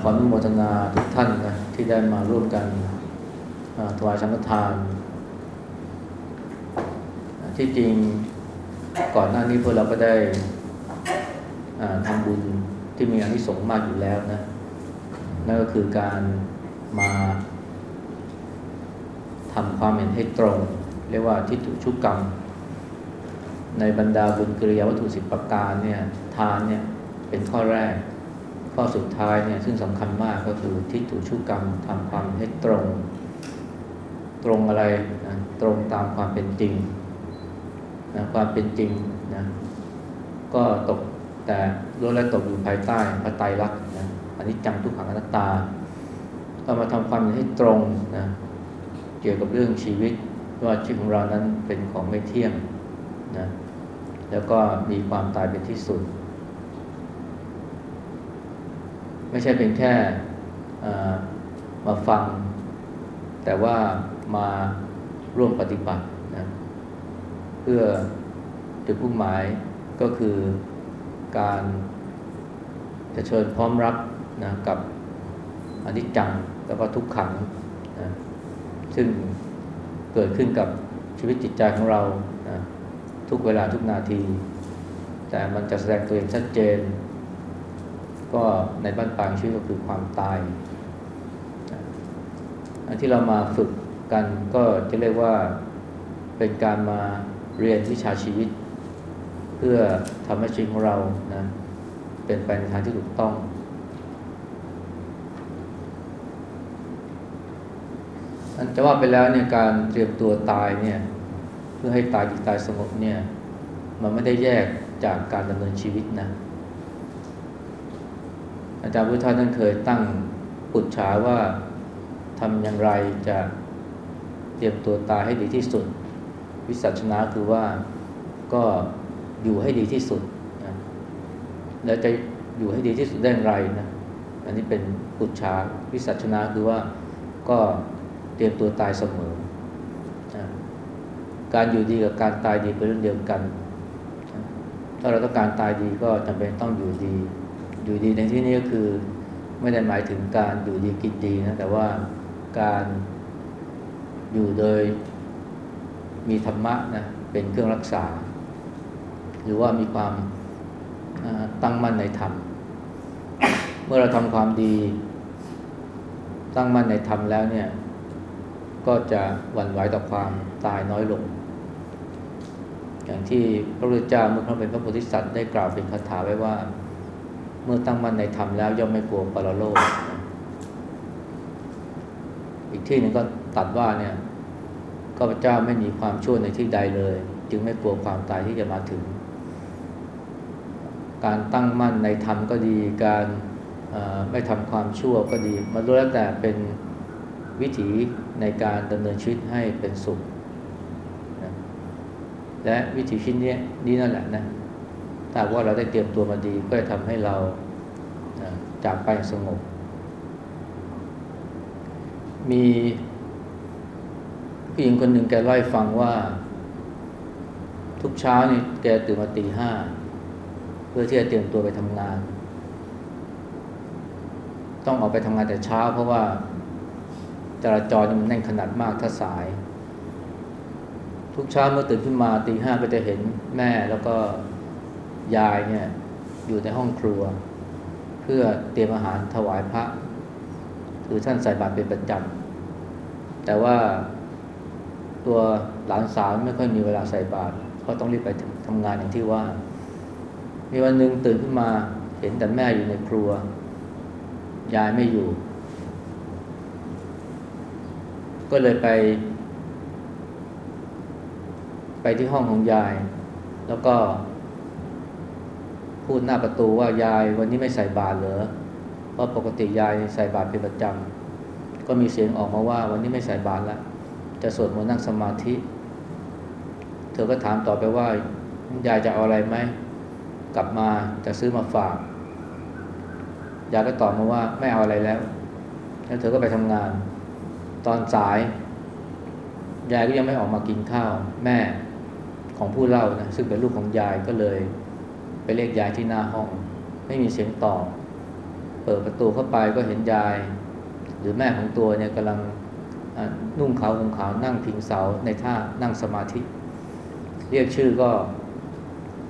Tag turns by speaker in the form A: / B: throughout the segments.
A: ขออนุโมทนาทุกท่านนะที่ได้มาร่วมกันถวายสังฆทาน ที่จริงก่อนหน้านี้พวกเราก็ได้ทำบุญที่มีอานิสงส์มากอยู่แล้วนะนั่นก็คือการมาทำความเห็นให้ตรง เรียกว่าทิฏฐุชุกกรรม ในบรรดาบุญกิริยาวัตถุสิบประการเนี่ยทานเนี่ยเป็นข้อแรก ข้อสุดท้ายเนี่ยซึ่งสำคัญมากก็คือทิฏฐุชุกกรรมทำความให้ตรง ตรงอะไรนะตรงตามความเป็นจริงนะความเป็นจริงนะก็ตกแต่ล้วนและตกอยู่ภายใต้พระไตรลักษณ์นะอันนี้จังทุกขังอนัตตา ก็มาทำความให้ตรงนะเกี่ยวกับเรื่องชีวิตว่าชีวิตของเรานั้นเป็นของไม่เที่ยงนะแล้วก็มีความตายเป็นที่สุด ไม่ใช่เป็นแค่มาฟัง แต่ว่ามาร่วมปฏิบัตินะเพื่อจุดมุ่งหมายก็คือการจะเชิญพร้อมรับนะกับอนิจจังแล้วก็ทุกขังนะซึ่งเกิดขึ้นกับชีวิตจิตใจของเรานะทุกเวลาทุกนาที แต่มันจะแสดงตัวเองชัดเจน ก็ในบ้านปลายชีวิตก็คือความตายอันที่เรามาฝึกกันก็จะเรียกว่าเป็นการมาเรียนวิชาชีวิต เพื่อทำให้ชีวิตของเรานะเป็นไปในทางที่ถูกต้อง อันจะว่าไปแล้วเนี่ยการเตรียมตัวตายเนี่ยเพื่อให้ตายจิตตายสงบเนี่ยมันไม่ได้แยกจากการดำเนินชีวิตนะ อาจารย์พุทธาท่านเคยตั้งปุจฉาว่าทำอย่างไรจะเตรียมตัวตายให้ดีที่สุด วิสัชนาคือว่าก็อยู่ให้ดีที่สุดนะแล้วจะอยู่ให้ดีที่สุดได้อย่างไรนะอันนี้เป็นปุจฉาวิสัชนาคือว่าก็เตรียมตัวตายเสมอนะการอยู่ดีกับการตายดีเป็นเรื่องเดียวกัน ถ้าเราต้องการตายดีก็จำเป็นต้องอยู่ดี อยู่ดีในที่นี้ก็คือไม่ได้หมายถึงการอยู่ดีกินดีนะแต่ว่าการอยู่โดยมีธรรมะนะเป็นเครื่องรักษา หรือว่ามีความตั้งมั่นในธรรม เมื่อเราทำความดี ตั้งมั่นในธรรมแล้วเนี่ย ก็จะหวั่นไหวต่อความตายน้อยลง อย่างที่พระพุทธเจ้าเมื่อเขาเป็นพระโพธิสัตว์ได้กล่าวเป็นคาถาไว้ว่า มื่อตั้งมั่นในธรรมแล้วย่อมไม่กลัวปรโลกอีกที่หนึ่งก็ตัดว่าเนี่ยข้าพเจ้าไม่มีความชั่วในที่ใดเลย จึงไม่กลัวความตายที่จะมาถึง การตั้งมั่นในธรรมก็ดีการไม่ทำความชั่วก็ดี มันรู้แล้วแต่เป็นวิถีในการดำเนินชีวิตให้เป็นสุขนะและวิถีชีวิตนี้นี่นั่นแหละนะ ถ้าว่าเราได้เตรียมตัวมาดีก็จะทำให้เราจากไปสงบ มีผู้หญิงคนหนึ่งแกเล่าให้ฟังว่า ทุกเช้านี่แกตื่นมาตีห้าเพื่อที่จะเตรียมตัวไปทำงาน ต้องออกไปทำงานแต่เช้า เพราะว่าจราจรมันแน่นขนาดมากถ้าสาย ทุกเช้าเมื่อตื่นขึ้นมาตีห้าก็จะเห็นแม่แล้วก็ ยายเนี่ยอยู่ในห้องครัว เพื่อเตรียมอาหารถวายพระ คือท่านใส่บาตรเป็นประจำแต่ว่าตัวหลานสาวไม่ค่อยมีเวลาใส่บาตรเพราะต้องรีบไปทำงานอย่างที่ว่า มีวันหนึ่งตื่นขึ้นมาเห็นแต่แม่อยู่ในครัว ยายไม่อยู่ ก็เลยไป ไปที่ห้องของยาย แล้วก็ พูดหน้าประตูว่ายายวันนี้ไม่ใส่บาตรเหรอ เพราะปกติยายใส่บาตรเป็นประจำ ก็มีเสียงออกมาว่าวันนี้ไม่ใส่บาตรแล้วจะสวดมนต์นั่งสมาธิ เธอก็ถามต่อไปว่า ยายจะเอาอะไรไหม กลับมาจะซื้อมาฝาก ยายก็ตอบมาว่าไม่เอาอะไรแล้ว แล้วเธอก็ไปทำงาน ตอนสาย ยายก็ยังไม่ออกมากินข้าว แม่ของผู้เล่านะซึ่งเป็นลูกของยายก็เลย ไปเรียกยายที่หน้าห้อง ไม่มีเสียงตอบเปิดประตูเข้าไปก็เห็นยาย หรือแม่ของตัวเนี่ยกำลังนุ่งขาวห่มขาวนั่งพิงเสาในท่านั่งสมาธิ เรียกชื่อก็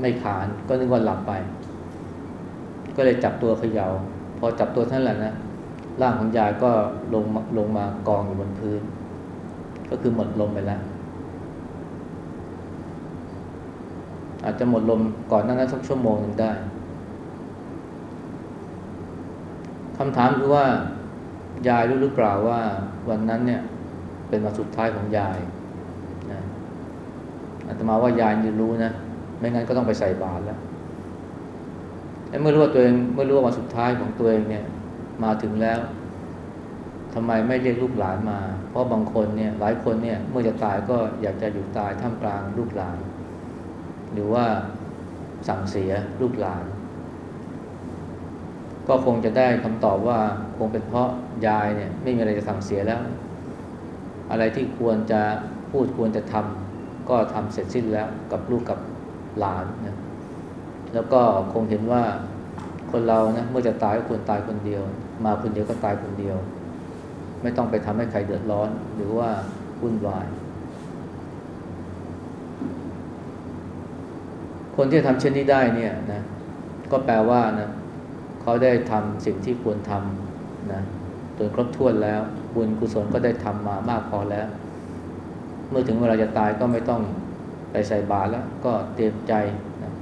A: ไม่ขานก็นึกว่าหลับไป ก็เลยจับตัวเขยา่า พอจับตัวท่านแหละนะร่างของยายก็ลงลงมากองอยู่บนพื้น ก็คือหมดลมไปแล้ว อาจจะหมดลมก่อนหน้านั้นสักชั่วโมงหนึ่งได้คำถามคือว่ายายรู้หรือเปล่าว่าวันนั้นเนี่ยเป็นวันสุดท้ายของยายนะอาตมาว่ายายจะรู้นะ ไม่งั้นก็ต้องไปใส่บาตรแล้วเมื่อรู้ว่าตัวเองเมื่อรู้ว่าวันสุดท้ายของตัวเองเนี่ย มาถึงแล้วทำไมไม่เรียกลูกหลานมา เพราะบางคนเนี่ย หลายคนเนี่ย เมื่อจะตายก็อยากจะอยู่ตายท่ามกลางลูกหลาน หรือว่าสั่งเสียลูกหลาน ก็คงจะได้คำตอบว่าคงเป็นเพราะยายเนี่ยไม่มีอะไรจะสั่งเสียแล้ว อะไรที่ควรจะพูดควรจะทำก็ทำเสร็จสิ้นแล้วกับลูกกับหลานนะแล้วก็คงเห็นว่าคนเรานะเมื่อจะตายก็ควรตายคนเดียว มาคนเดียวก็ตายคนเดียว ไม่ต้องไปทำให้ใครเดือดร้อนหรือว่าวุ่นวาย คนที่ทำเช่นนี้ได้เนี่ยนะก็แปลว่านะเขาได้ทำสิ่งที่ควรทำนะโดยครบถ้วนแล้ว บุญกุศลก็ได้ทำมามากพอแล้ว เมื่อถึงเวลาจะตายก็ไม่ต้องไปใส่บาตรแล้ว ก็เตรียมใจนะ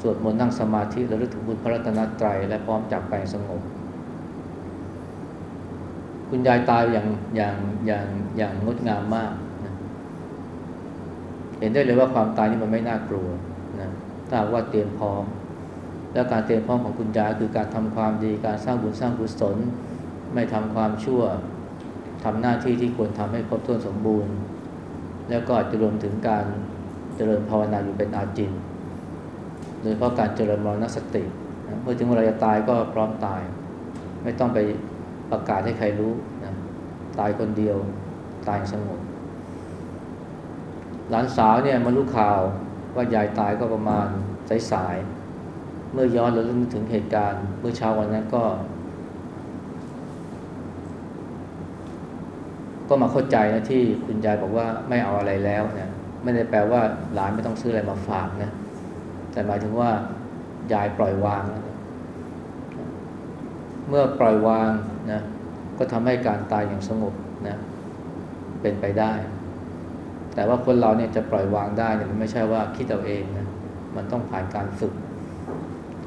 A: สวดมนต์นั่งสมาธิระลึกถึงบุญพระรัตนตรัยและพร้อมจากไปสงบคุณยายตายอย่างอย่างอย่างอย่างงดงามมากนะเห็นได้เลยว่าความตายนี่มันไม่น่ากลัว นะถ้าว่าเตรียมพร้อม แล้วการเตรียมพร้อมของคุณยายคือการทำความดีการสร้างบุญสร้างกุศล ไม่ทำความชั่วทำหน้าที่ที่ควรทำให้ครบถ้วนสมบูรณ์ แล้วก็จะรวมถึงการเจริญภาวนาอยู่เป็นอาจินโดยเพราะการเจริญมรณสติเมื่อถึงเวลาจะตายก็พร้อมตาย ไม่ต้องไปประกาศให้ใครรู้นะตายคนเดียวตายสงบหลานสาวเนี่ยมารู้ข่าว ว่ายายตายก็ประมาณสายๆเมื่อย้อนเราลึกถึงเหตุการณ์ เมื่อเช้าวันนั้นก็ ก็มาเข้าใจนะที่คุณยายบอกว่าไม่เอาอะไรแล้วเนี่ยไม่ได้แปลว่าหลานไม่ต้องซื้ออะไรมาฝากนะแต่หมายถึงว่ายายปล่อยวางนะเมื่อปล่อยวางนะก็ทำให้การตายอย่างสงบนะเป็นไปได้ แต่ว่าคนเราเนี่ยจะปล่อยวางได้เนี่ยมันไม่ใช่ว่าคิดเอาเองนะมันต้องผ่านการฝึก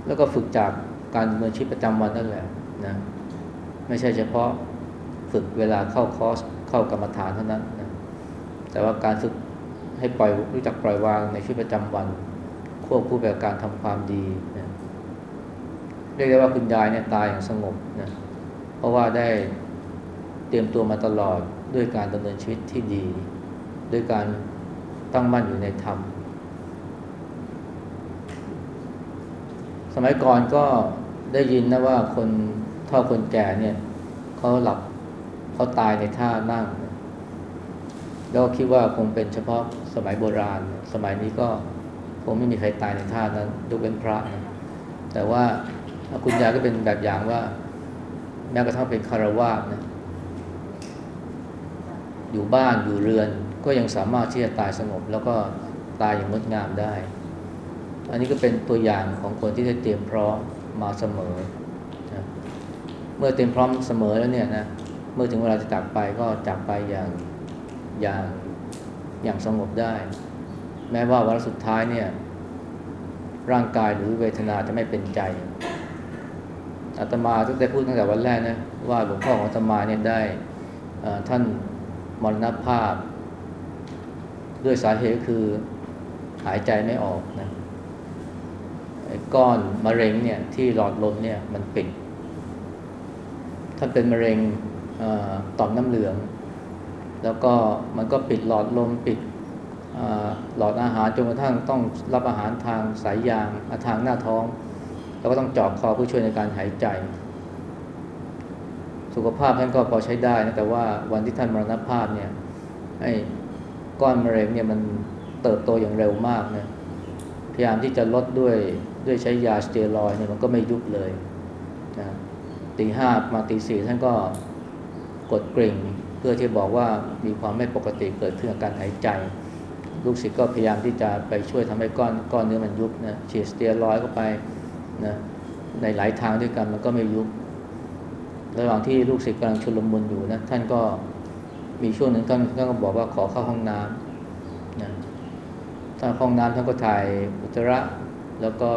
A: แล้วก็ฝึกจากการดำเนินชีวิตประจำวันนั่นแหละนะไม่ใช่เฉพาะฝึกเวลาเข้าคอร์สเข้ากรรมฐานเท่านั้นนะแต่ว่าการฝึกให้ปล่อยรู้จักปล่อยวางในชีวิตประจำวัน ควบคู่ไปกับการทำความดีนะเรียกได้ว่าคุณยายเนี่ยตายอย่างสงบนะเพราะว่าได้เตรียมตัวมาตลอดด้วยการดำเนินชีวิตที่ดี ด้วยการตั้งมั่นอยู่ในธรรม สมัยก่อนก็ได้ยินนะว่าคนเท่าคนแก่เนี่ยเขาหลับเขาตายในท่านั่ง แล้วคิดว่าคงเป็นเฉพาะสมัยโบราณ สมัยนี้ก็คงไม่มีใครตายในท่านั้นยกเป็นพระนะแต่ว่าคุณยายก็เป็นแบบอย่างว่า แม้กระทั่งเป็นคารวาสนะอยู่บ้านอยู่เรือน ก็ยังสามารถที่จะตายสงบ แล้วก็ตายอย่างงดงามได้ อันนี้ก็เป็นตัวอย่างของคนที่ได้เตรียมพร้อมมาเสมอนะเมื่อเตรียมพร้อมเสมอแล้วเนี่ยนะเมื่อถึงเวลาจะจากไปก็จากไปอย่างอย่างอย่างสงบได้ แม้ว่าวันสุดท้ายเนี่ยร่างกายหรือเวทนาจะไม่เป็นใจอาตมาตั้งแต่พูดตั้งแต่วันแรกนะว่าหลวงพ่อของอาตมาเนี่ยได้ท่านมรณภาพ ด้วยสาเหตุคือหายใจไม่ออกนะไอ้ก้อนมะเร็งเนี่ยที่หลอดลมเนี่ยมันปิดท่าเป็นมะเร็งต่อมน้ำเหลือง แล้วก็มันก็ปิดหลอดลมปิดหลอดอาหารจนกระทั่งต้องรับอาหารทางสายยางทางหน้าท้อง แล้วก็ต้องเจาะคอเพื่อช่วยในการหายใจ สุขภาพท่านก็พอใช้ได้นะแต่ว่าวันที่ท่านมรณภาพเนี่ยไอ้ ก้อนมะเร็งเนี่ยมันเติบโตอย่างเร็วมากนะพยายามที่จะลดด้วยด้วยใช้ยาสเตียรอยเนี่ยมันก็ไม่ยุบเลยนะตีห้ามาตีสี่ท่านก็กดกริ่ง เพื่อที่บอกว่ามีความไม่ปกติเกิดขึ้นกับการหายใจ ลูกศิษย์ก็พยายามที่จะไปช่วยทำให้ก้อนก้อนเนื้อมันยุบนะฉีดสเตียรอยเข้าไปนะในหลายทางด้วยกันมันก็ไม่ยุบระหว่างที่ลูกศิษย์กำลังชุลมุนอยู่นะท่านก็ มีช่วงหนึ่งท่านท่านก็บอกว่าขอเข้าห้องน้ำนะถ้าห้องน้ำท่านก็ถ่ายอุจจาระ แล้วก็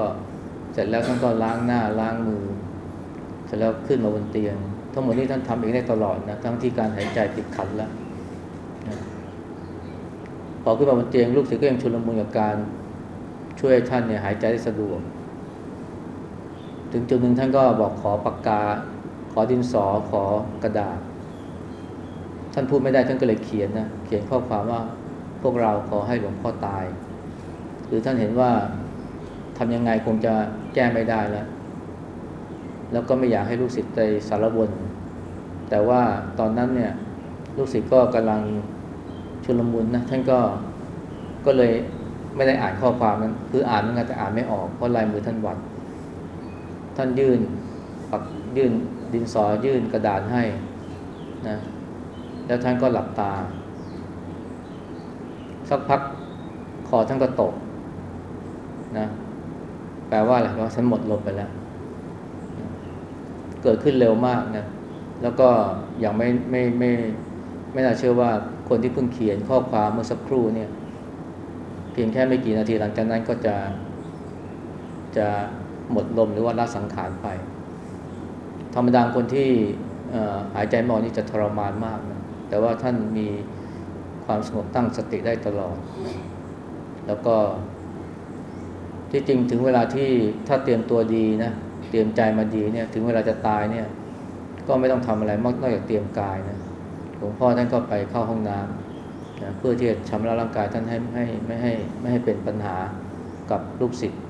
A: เสร็จแล้วท่านก็ล้างหน้าล้างมือ เสร็จแล้วขึ้นมาบนเตียง ทั้งหมดนี้ท่านทำเองได้ตลอดนะทั้งที่การหายใจติดขัดแล้วนะพอขึ้นมาบนเตียงลูกศิษย์ก็ยังชุลมุนกับการช่วยท่านเนี่ยหายใจได้สะดวก ถึงจุดหนึ่งท่านก็บอกขอปากกา ขอดินสอขอกระดาษ ท่านพูดไม่ได้ท่านก็เลยเขียนนะเขียนข้อความว่าพวกเราขอให้หลวงพ่อตาย หรือท่านเห็นว่าทำยังไงคงจะแก้ไม่ได้แล้ว แล้วก็ไม่อยากให้ลูกศิษย์ไปสารวนแต่ว่าตอนนั้นเนี่ยลูกศิษย์ก็กำลังชุลมุนนะท่านก็ก็เลยไม่ได้อ่านข้อความนั้น คืออ่านเหมือนกันแต่อ่านไม่ออกเพราะลายมือท่านหวัด ท่านยื่นปักยื่นดินสอยื่นกระดาษให้นะ แล้วท่านก็หลับตา สักพักคอท่านก็ตกนะแปลว่าอะไรแปลว่าฉันหมดลมไปแล้ว เกิดขึ้นเร็วมากนะแล้วก็ยังไม่ไม่ไม่ไม่น่าเชื่อว่าคนที่เพิ่งเขียนข้อความเมื่อสักครู่เนี่ย เพียงแค่ไม่กี่นาทีหลังจากนั้นก็จะจะหมดลมหรือว่าละสังขารไป ธรรมดาคนที่หายใจไม่ออกนี่จะทรมานมากน แต่ว่าท่านมีความสงบตั้งสติได้ตลอดนะแล้วก็ ที่จริงถึงเวลาที่ถ้าเตรียมตัวดีนะ เตรียมใจมาดีเนี่ย ถึงเวลาจะตายเนี่ย ก็ไม่ต้องทำอะไรมากนอกจากเตรียมกายนะหลวงพ่อท่านก็ไปเข้าห้องน้ำนะเพื่อที่จะชำระร่างกายท่านให้ให้ไม่ให้ไม่ให้เป็นปัญหากับลูกศิษย์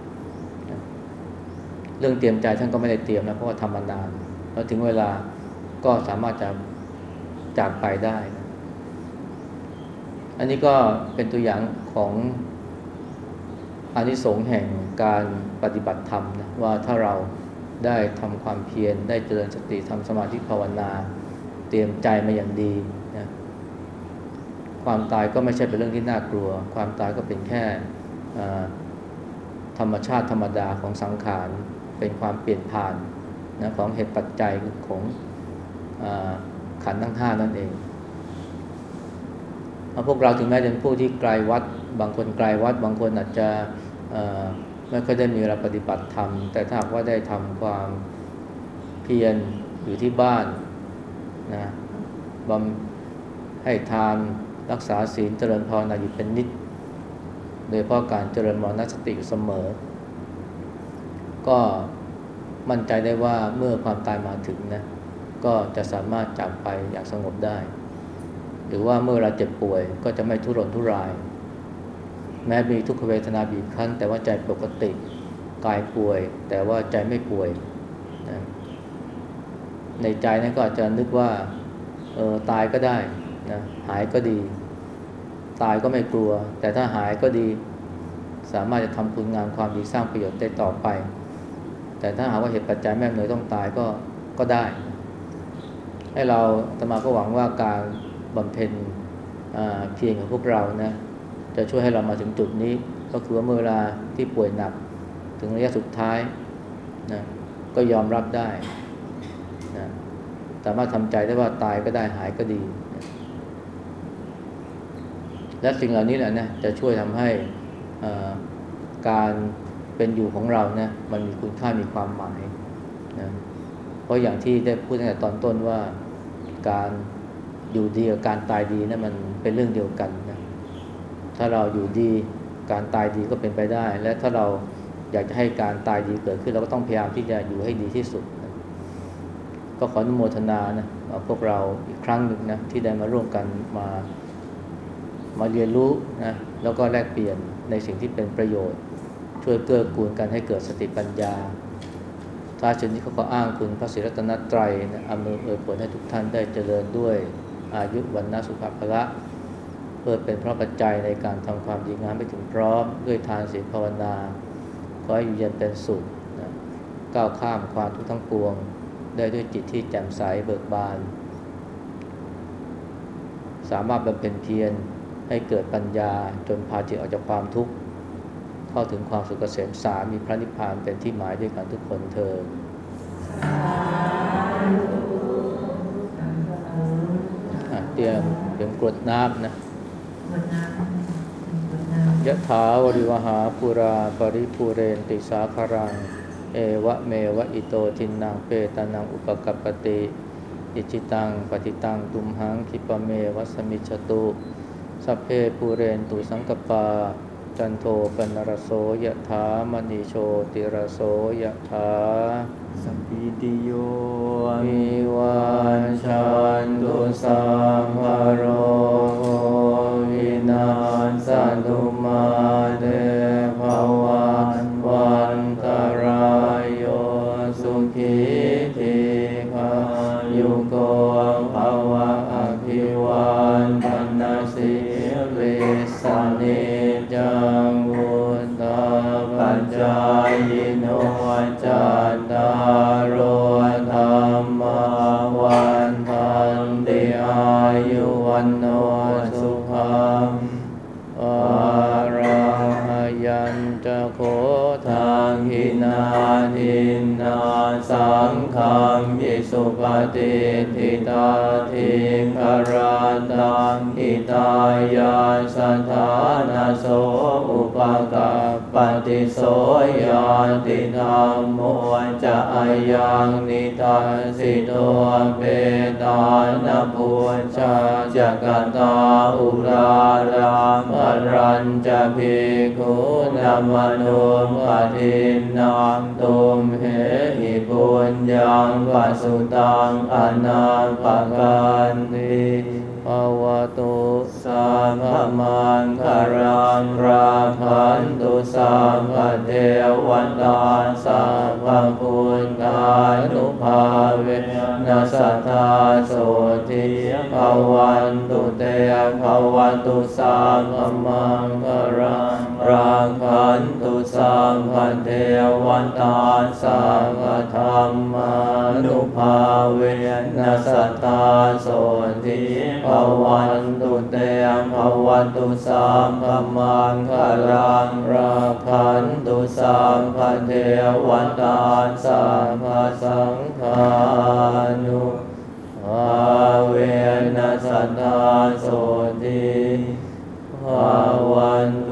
A: นะเรื่องเตรียมใจท่านก็ไม่ได้เตรียมนะเพราะว่าทำมานาน แล้วถึงเวลาก็สามารถจะ จากไปได้นะอันนี้ก็เป็นตัวอย่างของอานิสงส์แห่งการปฏิบัติธรรมนะว่าถ้าเราได้ทำความเพียรได้เจริญสติทำสมาธิภาวนา เตรียมใจมาอย่างดีนะความตายก็ไม่ใช่เป็นเรื่องที่น่ากลัว ความตายก็เป็นแค่ธรรมชาติธรรมดาของสังขารเป็นความเปลี่ยนผ่านนะของเหตุปัจจัยของอ ขันทั้งห้านั่นเองพวกเราถึงแม้จะเป็นผู้ที่ไกลวัด บางคนไกลวัด บางคนอาจจะไม่ค่อยได้มีเวลาปฏิบัติธรรม แต่ถ้าหากว่าได้ทำความเพียรอยู่ที่บ้านนะบำให้ทานรักษาศีลเจริญภาวนาอยู่เป็นนิด โดยเพราะการเจริญมรณสติเสมอ ก็มั่นใจได้ว่าเมื่อความตายมาถึงนะ ก็จะสามารถจากไปอย่างสงบได้ หรือว่าเมื่อเราเจ็บป่วยก็จะไม่ทุรนทุราย แม้มีทุกขเวทนาบีบคั้น แต่ว่าใจปกติกายป่วย แต่ว่าใจไม่ป่วยนะในใจนั้นก็อาจจะนึกว่าเออตายก็ได้นะหายก็ดี ตายก็ไม่กลัว แต่ถ้าหายก็ดี สามารถจะทำคุณงานความดีสร้างประโยชน์ได้ต่อไป แต่ถ้าหากว่าเหตุปัจจัยแม่เหนื่อยต้องตายก็ก็ได้ ให้เราตมาก็หวังว่าการบำเพ็ญเพียรของพวกเรานะจะช่วยให้เรามาถึงจุดนี้ ก็คือว่าเมื่อเวลาที่ป่วยหนักถึงระยะสุดท้ายนะก็ยอมรับได้นะสามารถทำใจได้ว่าตายก็ได้หายก็ดีนะและสิ่งเหล่านี้แหละนะจะช่วยทำให้การเป็นอยู่ของเรานะมันมีคุณค่ามีความหมายนะเพราะอย่างที่ได้พูดตั้งแต่ตอนต้นว่า การอยู่ดีกับการตายดีนะั้นมันเป็นเรื่องเดียวกันนะถ้าเราอยู่ดีการตายดีก็เป็นไปได้ และถ้าเราอยากจะให้การตายดีเกิดขึ้น เราก็ต้องพยายามที่จะอยู่ให้ดีที่สุดนะก็ขออนุโมทนานะพวกเราอีกครั้งหนึ่งนะที่ได้มาร่วมกันมามาเรียนรู้นะแล้วก็แลกเปลี่ยนในสิ่งที่เป็นประโยชน์ ช่วยเกื้อกูลกันให้เกิดสติปัญญา ท้าชนี้เขาก็อ้างคุณพระศิรัตนตรัยนะอำนวยอวยผลให้ทุกท่านได้เจริญด้วยอายุวันนาสุภภละเพื่อเป็นพระปัจจัยในการทำความดีงามไปถึงพร้อม ด้วยทานศีลภาวนา ขอให้อยู่เย็นเป็นสุขนะก้าวข้ามความทุกข์ทั้งปวง ได้ด้วยจิตที่แจ่มใสเบิกบาน สามารถบำเพ็ญเพียรให้เกิดปัญญาจนพาจิตออกจากความทุกข์ เข้าถึงความสุขเกษมสารมีพระนิพพานเป็นที่หมายด้วยกันทุกคนเธอญอะเตรียมเตรียมกรวดน้ำนะ
B: กดน้ำกดน้ำ
A: ยะถาวริวหาปุราปริปุเรนติสาคารัง เอวะเมวะอิโตทินังเปตานังอุปกัปปติ อิจิตังปฏิตังตุมหังคิปะเมวะสมิจฉตุสัพเพปุเรนตุสังกปา จันโทปนรสโสยะถามณีโชติรสโสยะถา
C: สัพพิติโย
A: วิ วันโนสุขังอรังยันจะโคทางหินาทินนาสังขังยิสุปฏิทิตาทิคาราตังอิตายาสถานาโสอุ การปฏิโสยาติธรรมโมจะอายังนิทาสิโตเปตานปุชาจักตาอุรารังอรัญจะภิกขุนามนุมปทินางตุมเหหิปุญญังปัสุตังอนาปกันติ ภวตุสัมภมังคารังราคันตุสัมภเทวันตาสัมภพุทธานุภาเวนัสสทธาโสติภวันตุเตภวันตุสัมภมังคารัง ราคันตุสัมภเทวันตาสัมภธรรมานุภาเวนัสสทธาโสติภวันตุเตภวันตุสัมภมังคารังราคันตุสัมภเทวันตาสัมภสังฆานุอาเวนัสสทธาโสติภวันตุ